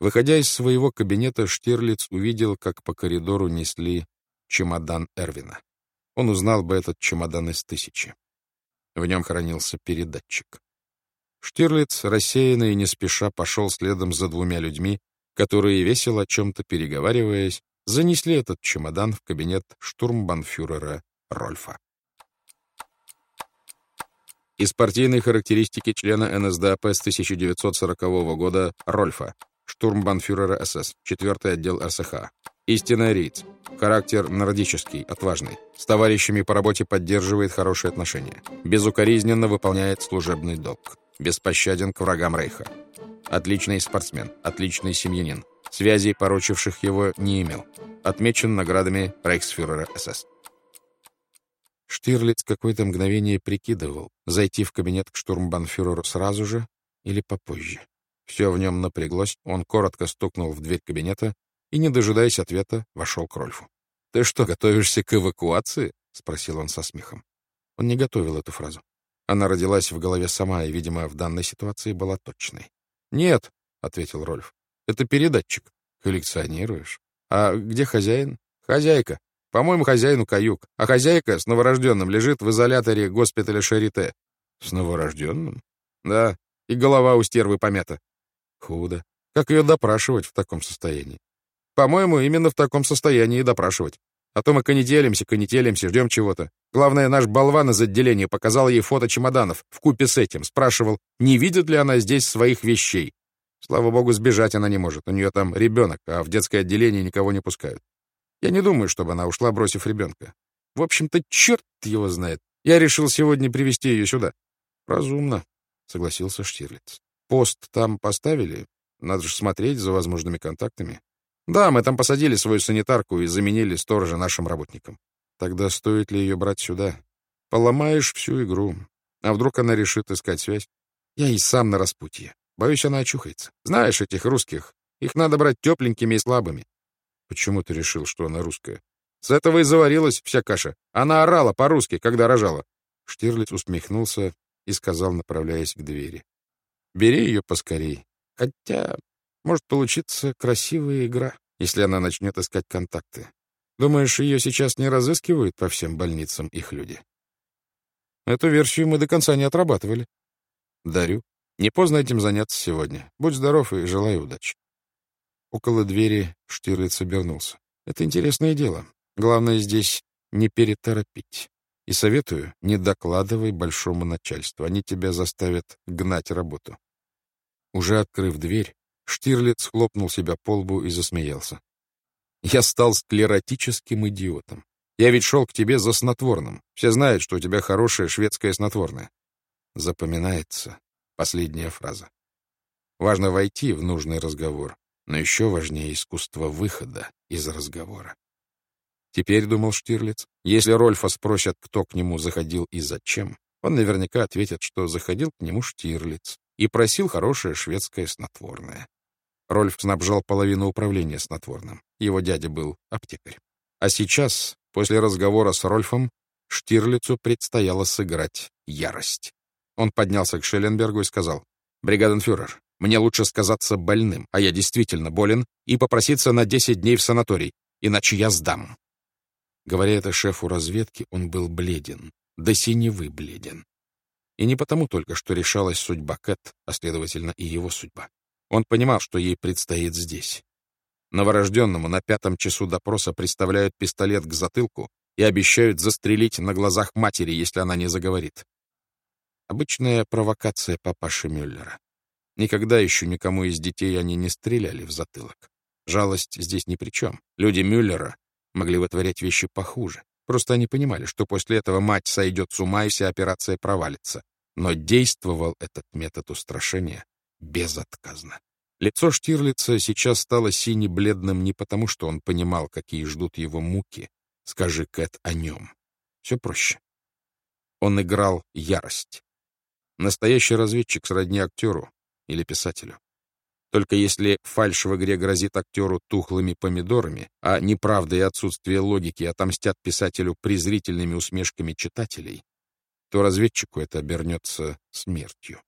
Выходя из своего кабинета, Штирлиц увидел, как по коридору несли чемодан Эрвина. Он узнал бы этот чемодан из тысячи. В нем хранился передатчик. Штирлиц, рассеянно и не спеша, пошел следом за двумя людьми, которые, весело о чем-то переговариваясь, занесли этот чемодан в кабинет штурмбанфюрера Рольфа. Из партийной характеристики члена НСДАП с 1940 года Рольфа, штурмбанфюрера СС, 4 отдел РСХ. Истинный ариец. Характер нордический, отважный. С товарищами по работе поддерживает хорошие отношения. Безукоризненно выполняет служебный долг. Беспощаден к врагам Рейха. Отличный спортсмен, отличный семьянин. Связей, порочивших его, не имел. Отмечен наградами рейхсфюрера СС. Штирлиц какое-то мгновение прикидывал, зайти в кабинет к штурмбанфюреру сразу же или попозже. Все в нем напряглось, он коротко стукнул в дверь кабинета и, не дожидаясь ответа, вошел к Рольфу. — Ты что, готовишься к эвакуации? — спросил он со смехом. Он не готовил эту фразу. Она родилась в голове сама и, видимо, в данной ситуации была точной. — Нет, — ответил Рольф, — это передатчик. Коллекционируешь. А где хозяин? Хозяйка. По-моему, хозяину каюк. А хозяйка с новорожденным лежит в изоляторе госпиталя Шарите. С новорожденным? Да. И голова у стервы помята. Худо. Как ее допрашивать в таком состоянии? По-моему, именно в таком состоянии и допрашивать. А то мы конетелимся, конетелимся, ждем чего-то. Главное, наш болван из отделения показал ей фото чемоданов в купе с этим. Спрашивал, не видит ли она здесь своих вещей. Слава богу, сбежать она не может. У нее там ребенок, а в детское отделение никого не пускают. Я не думаю, чтобы она ушла, бросив ребенка. В общем-то, черт его знает. Я решил сегодня привести ее сюда. Разумно, согласился Штирлиц. Пост там поставили? Надо же смотреть за возможными контактами. Да, мы там посадили свою санитарку и заменили сторожа нашим работникам. Тогда стоит ли ее брать сюда? Поломаешь всю игру. А вдруг она решит искать связь? Я и сам на распутье. Боюсь, она очухается. Знаешь этих русских? Их надо брать тепленькими и слабыми. Почему ты решил, что она русская? С этого и заварилась вся каша. Она орала по-русски, когда рожала. Штирлиц усмехнулся и сказал, направляясь к двери. Бери ее поскорей. Хотя, может получиться красивая игра, если она начнет искать контакты. Думаешь, ее сейчас не разыскивают по всем больницам их люди? Эту версию мы до конца не отрабатывали. Дарю. Не поздно этим заняться сегодня. Будь здоров и желаю удачи. Около двери Штирлиц обернулся. Это интересное дело. Главное здесь не переторопить. И советую, не докладывай большому начальству. Они тебя заставят гнать работу. Уже открыв дверь, Штирлиц хлопнул себя по лбу и засмеялся. Я стал склеротическим идиотом. Я ведь шел к тебе за снотворным. Все знают, что у тебя хорошее шведское снотворное. Запоминается Последняя фраза. Важно войти в нужный разговор, но еще важнее искусство выхода из разговора. Теперь, думал Штирлиц, если Рольфа спросят, кто к нему заходил и зачем, он наверняка ответит, что заходил к нему Штирлиц и просил хорошее шведское снотворное. Рольф снабжал половину управления снотворным. Его дядя был аптекарь. А сейчас, после разговора с Рольфом, Штирлицу предстояло сыграть ярость. Он поднялся к Шелленбергу и сказал, «Бригаденфюрер, мне лучше сказаться больным, а я действительно болен, и попроситься на 10 дней в санаторий, иначе я сдам». Говоря это шефу разведки, он был бледен, до синевы бледен. И не потому только, что решалась судьба Кэт, а, следовательно, и его судьба. Он понимал, что ей предстоит здесь. Новорожденному на пятом часу допроса представляют пистолет к затылку и обещают застрелить на глазах матери, если она не заговорит. Обычная провокация папаши Мюллера. Никогда еще никому из детей они не стреляли в затылок. Жалость здесь ни при чем. Люди Мюллера могли вытворять вещи похуже. Просто они понимали, что после этого мать сойдет с ума и вся операция провалится. Но действовал этот метод устрашения безотказно. Лицо Штирлица сейчас стало сине-бледным не потому, что он понимал, какие ждут его муки. Скажи, Кэт, о нем. Все проще. Он играл ярость. Настоящий разведчик сродни актеру или писателю. Только если фальшь в игре грозит актеру тухлыми помидорами, а неправда и отсутствие логики отомстят писателю презрительными усмешками читателей, то разведчику это обернется смертью.